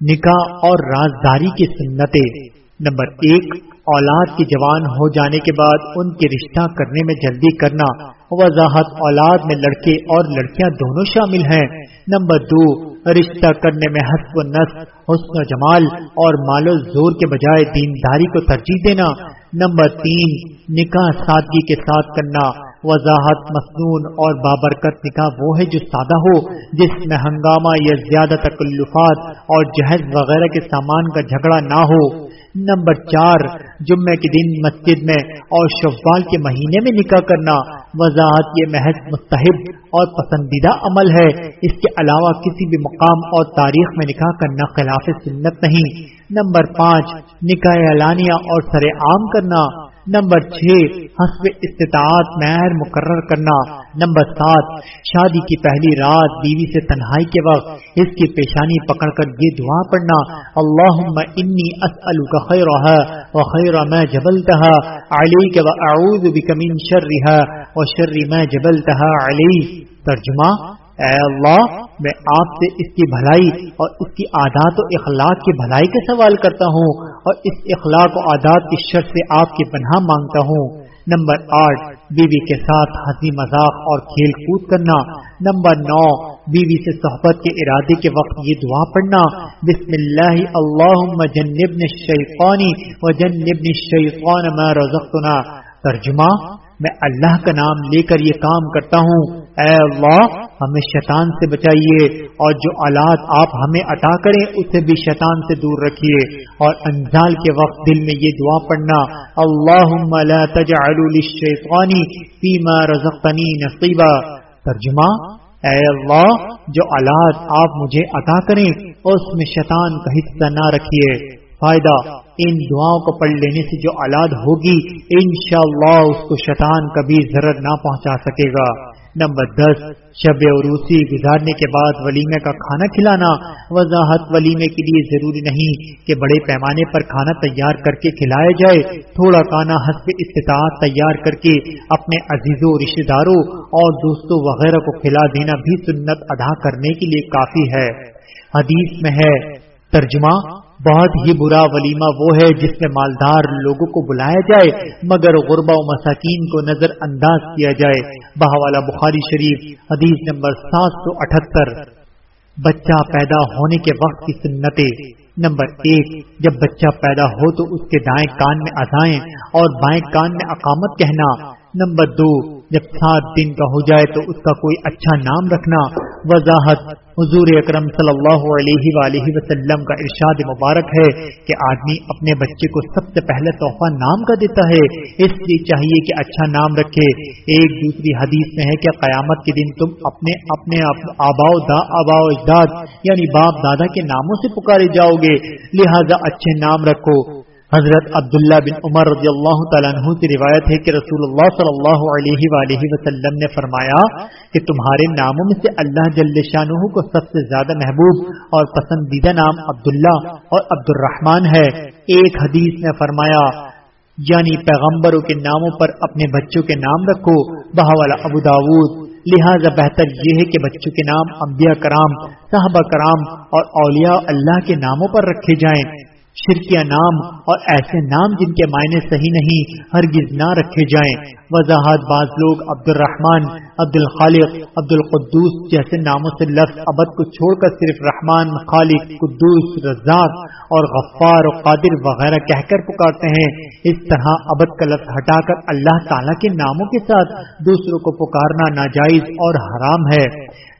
نکاح اور رازداری کی سنتیں۔ نمبر ایک، اولاد کی جوان ہو جانے کے بعد ان کے رشتہ کرنے میں جلدی کرنا۔ وضاحت، اولاد میں لڑکے اور لڑکیاں دونوں شامل ہیں۔ نمبر دو، رشتہ کرنے میں حسب و نس حسن و جمال اور مال و زور کے بجائے دینداری کو ترجیح دینا۔ نمبر تین، نکاح سادگی کے ساتھ کرنا۔ وضاحت مصنون اور بابرکت نکاح وہ ہے جو سادہ ہو، جس میں ہنگامہ یا زیادہ تکلفات اور جہیز وغیرہ کے سامان کا جھگڑا نہ ہو۔ نمبر چار جمعے کے دن مسجد میں اور شوال کے مہینے میں نکاح کرنا۔ وضاحت، یہ محض مستحب اور پسندیدہ عمل ہے۔ اس کے علاوہ کسی بھی مقام اور تاریخ میں نکاح کرنا خلاف سنت نہیں۔ نمبر پانچ، نکاح اعلانیہ اور سر عام کرنا۔ نمبر چھ، حسب استطاعت، مہر مقرر کرنا۔ نمبر سات، شادی کی پہلی رات، بیوی سے تنہائی کے وقت، اس کی پیشانی پکڑ کر یہ دعا پڑھنا۔ اللہ انی اسألک خیرها وخیر ما جبلتها علیک واعوذ بک من شرها وشر ما جبلتها علی ترجمہ، اے اللہ، میں آپ سے اس کی بھلائی اور اس کی عادات و اخلاق کی بھلائی کا سوال کرتا ہوں۔ اور اس اخلاق و عادات کی شر سے آپ کی پناہ مانگتا ہوں۔ نمبر آٹھ، بیوی کے ساتھ ہنسی مذاق اور کھیل کود کرنا۔ نمبر نو، بیوی سے صحبت کے ارادے کے وقت یہ دعا پڑھنا۔ بسم اللہ اللہ جنبن الشیطانی و جنبن الشیطان ما رزقتنا۔ ترجمہ، میں اللہ کا نام لے کر یہ کام کرتا ہوں۔ اے اللہ ہمیں شیطان سے بچائیے اور جو آلات آپ ہمیں عطا کریں اسے بھی شیطان سے دور رکھیے اور انزال کے وقت دل میں یہ دعا پڑھنا اللہ فیما رزقتنی نصیبہ ترجمہ، اے اللہ، جو آلات آپ مجھے عطا کریں، اس میں شیطان کا حصہ نہ رکھیے۔ فائدہ، ان دعاؤں کو پڑھ لینے سے جو اولاد ہوگی، انشاءاللہ اس کو شیطان کبھی ضرر نہ پہنچا سکے گا۔ نمبر دس، شب عروسی گزارنے کے بعد ولیمے کا کھانا کھلانا، وضاحت ولیمے کے لیے ضروری نہیں کہ بڑے پیمانے پر کھانا تیار کر کے کھلایا جائے، تھوڑا کھانا حسب استطاعت تیار کر کے اپنے عزیزوں رشتے داروں اور دوستوں وغیرہ کو کھلا دینا بھی سنت ادا کرنے کے لیے کافی ہے۔ حدیث میں ہے، ترجمہ بہت ہی برا ولیمہ وہ ہے جس میں مالدار لوگوں کو بلایا جائے، مگر غربا و مساکین کو نظر انداز کیا جائے۔ بہوالا بخاری شریف، حدیث نمبر سات سو اٹھہتر بچہ پیدا ہونے کے وقت کی سنتیں۔ نمبر ایک، جب بچہ پیدا ہو تو اس کے دائیں کان میں ازائیں اور بائیں کان میں اقامت کہنا۔ نمبر دو، جب سات دن کا ہو جائے تو اس کا کوئی اچھا نام رکھنا۔ وضاحت۔ حضور اکرم صلی اللہ علیہ وآلہ وسلم کا ارشاد مبارک ہے کہ آدمی اپنے بچے کو سب سے پہلے تحفہ نام کا دیتا ہے، اس لیے چاہیے کہ اچھا نام رکھے۔ ایک دوسری حدیث میں ہے کہ قیامت کے دن تم اپنے اپنے آباؤ دا آباؤ اجداد یعنی باپ دادا کے ناموں سے پکارے جاؤ گے۔ لہذا اچھے نام رکھو۔ حضرت عبداللہ بن عمر رضی اللہ تعالیٰ عنہ کی روایت ہے کہ رسول اللہ صلی اللہ علیہ وآلہ وسلم نے فرمایا کہ تمہارے ناموں میں سے اللہ جل شاہ کو سب سے زیادہ محبوب اور پسندیدہ نام عبداللہ اور عبد الرحمان ہے۔ ایک حدیث نے فرمایا یعنی پیغمبروں کے ناموں پر اپنے بچوں کے نام رکھو بہوالا ابو داود۔ لہذا بہتر یہ ہے کہ بچوں کے نام انبیاء کرام، صحابہ کرام اور اولیاء اللہ کے ناموں پر رکھے جائیں۔ شرکیہ نام اور ایسے نام جن کے معنی صحیح نہیں، ہرگز نہ رکھے جائیں۔ وضاحت بعض لوگ عبد الرحمان عبد الخالق عبد القدوس جیسے ناموں سے لفظ ابد کو چھوڑ کر صرف رحمان، خالق، قدوس، رزاق اور غفار و قادر وغیرہ کہہ کر پکارتے ہیں۔ اس طرح ابد کا لفظ ہٹا کر اللہ تعالیٰ کے ناموں کے ساتھ دوسروں کو پکارنا ناجائز اور حرام ہے۔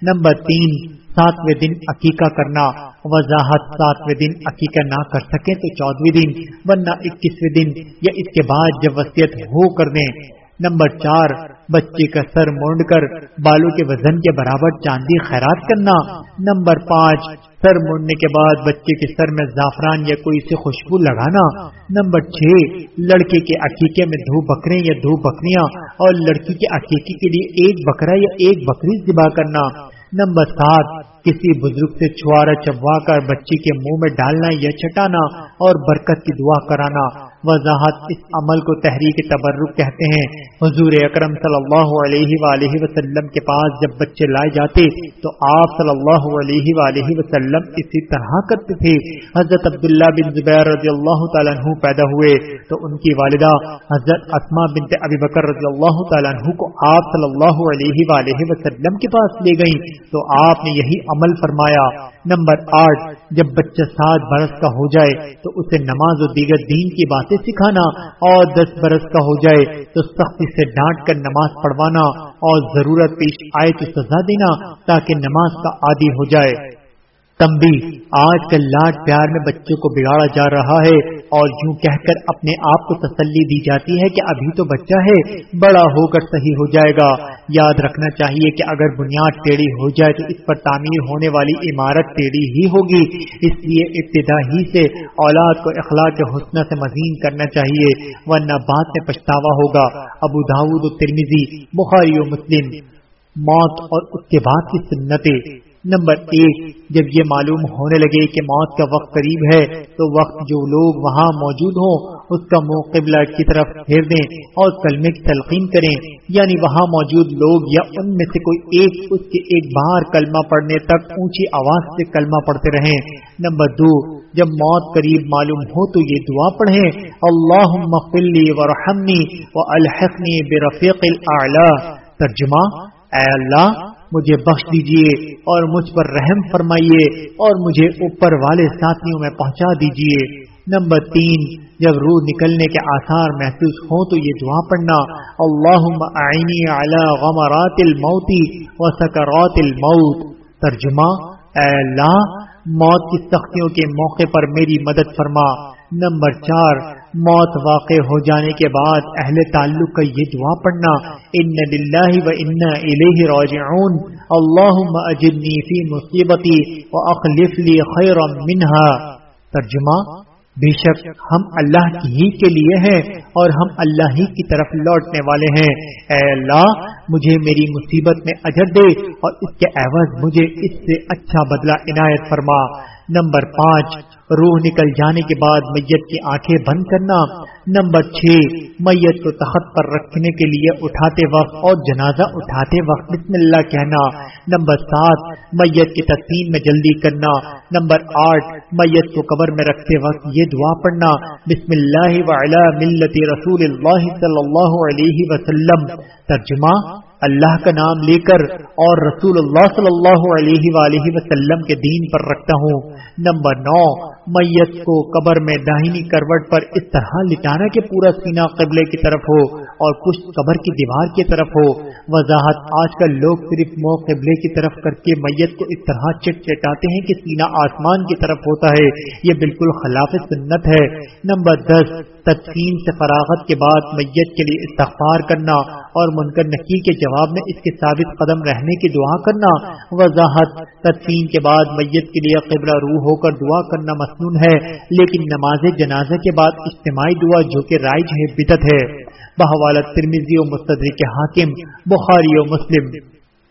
نمبر تین ساتویں دن عقیقہ کرنا، وضاحت ساتویں دن عقیقہ نہ کر سکے تو چودویں دن، ورنہ اکیسویں دن یا اس کے بعد جب وسیعت ہو کر دیں۔ نمبر چار، بچے کا سر مونڈ کر، بالوں کے وزن کے برابر چاندی خیرات کرنا۔ نمبر پانچ، سر مونڈنے کے بعد بچے کے سر میں زعفران یا کوئی سے خوشبو لگانا۔ نمبر چھ، لڑکے کے عقیقے میں دھو بکرے یا دھو بکریاں اور لڑکی کے عقیقے کے لیے ایک بکرا یا ایک بکری ذبح کرنا۔ نمبر سات کسی بزرگ سے چھوارا چبوا کر بچی کے منہ میں ڈالنا یا چٹانا اور برکت کی دعا کرانا۔ وضاحت اس عمل کو تحریک تبرک کہتے ہیں۔ حضور اکرم صلی اللہ علیہ وآلہ وسلم کے پاس جب بچے لائے جاتے تو آپ صلی اللہ علیہ وآلہ وسلم اسی طرح کرتے تھے۔ حضرت عبداللہ بن زبیر رضی اللہ تعالیٰ عنہ پیدا ہوئے تو ان کی والدہ حضرت اسما بنت ابی بکر رضی اللہ تعالیٰ عنہ کو آپ صلی اللہ علیہ وآلہ وسلم کے پاس لے گئیں۔ تو آپ نے یہی عمل فرمایا۔ نمبر آٹھ، جب بچہ سات برس کا ہو جائے تو اسے نماز و دیگر دین کی باتیں سکھانا اور دس برس کا ہو جائے تو سختی سے ڈانٹ کر نماز پڑھوانا اور ضرورت پیش آئے تو سزا دینا تاکہ نماز کا عادی ہو جائے۔ تمبی آج کل لاڈ پیار میں بچوں کو بگاڑا جا رہا ہے۔ اور یوں کہہ کر اپنے آپ کو تسلی دی جاتی ہے کہ ابھی تو بچہ ہے، بڑا ہو کر صحیح ہو جائے گا۔ یاد رکھنا چاہیے کہ اگر بنیاد ٹیڑھی ہو جائے تو اس پر تعمیر ہونے والی عمارت ٹیڑھی ہی ہوگی۔ اس لیے ابتدا ہی سے اولاد کو اخلاق کے حسن سے مزین کرنا چاہیے، ورنہ بعد میں پچھتاوا ہوگا۔ ابو داود و ترمیزی بخاری و مسلم، موت اور اس کے بعد کی سنتیں۔ نمبر ایک، جب یہ معلوم ہونے لگے کہ موت کا وقت قریب ہے، تو وقت جو لوگ وہاں موجود ہوں، اس کا منہ قبلہ کی طرف پھیر دیں اور کلمے کی تلقین کریں۔ یعنی وہاں موجود لوگ یا ان میں سے کوئی ایک اس کے ایک بار کلمہ پڑھنے تک اونچی آواز سے کلمہ پڑھتے رہیں۔ نمبر دو، جب موت قریب معلوم ہو تو یہ دعا پڑھیں اللہ مفلی ورحمنی و الحقنی بے رفیق ترجمہ، اے اللہ مجھے بخش دیجیے اور مجھ پر رحم فرمائیے اور مجھے اوپر والے ساتھیوں میں پہنچا دیجیے۔ نمبر تین، جب روح نکلنے کے آثار محسوس ہوں تو یہ دعا پڑھنا۔ اللہ غمرات الموتی و سکرات الموت۔ ترجمہ، اے اللہ، موت کی سختیوں کے موقع پر میری مدد فرما۔ نمبر چار موت واقع ہو جانے کے بعد اہل تعلق کا یہ دعا پڑھنا ان للہ و ان الیہ راجعون۔ اللہم اجرنی فی مصیبتی و اخلف لی خیرا منها۔ ترجمہ، بے شک ہم اللہ کی ہی کے لیے ہیں اور ہم اللہ ہی کی طرف لوٹنے والے ہیں۔ اے اللہ، مجھے میری مصیبت میں اجر دے اور اس کے عوض مجھے اس سے اچھا بدلہ عنایت فرما۔ نمبر پانچ، روح نکل جانے کے بعد میت کی آنکھیں بند کرنا۔ نمبر چھ، میت کو تخت پر رکھنے کے لیے اٹھاتے وقت اور جنازہ اٹھاتے وقت بسم اللہ کہنا۔ نمبر سات، میت کی تقسیم میں جلدی کرنا۔ نمبر آٹھ، میت کو قبر میں رکھتے وقت یہ دعا پڑھنا۔ بسم اللہ وعلا ملت رسول اللہ صلی اللہ علیہ وسلم۔ ترجمہ اللہ کا نام لے کر اور رسول اللہ صلی اللہ علیہ وآلہ وسلم کے دین پر رکھتا ہوں. نمبر نو میت کو قبر میں داہنی کروٹ پر اس طرح لٹانا کہ پورا سینہ قبلے کی طرف ہو اور کچھ قبر کی دیوار کی طرف ہو۔ وضاحت آج کل لوگ صرف منہ قبلے کی طرف کر کے میت کو اس طرح چٹ چٹاتے ہیں کہ سینہ آسمان کی طرف ہوتا ہے۔ یہ بالکل خلاف سنت ہے۔ نمبر دس، تدفین سے فراغت کے بعد میت کے لیے استغفار کرنا اور منکر نکی کے جواب میں اس کے ثابت قدم رہنے کی دعا کرنا۔ وضاحت، تدفین کے بعد میت کے لیے قبلہ روح ہو کر دعا کرنا مسنون ہے، لیکن نماز جنازہ کے بعد اجتماعی دعا جو کہ رائج ہے بدت ہے۔ بحوالت ترمیزی و مستدری کے حاکم، بخاری و مسلم۔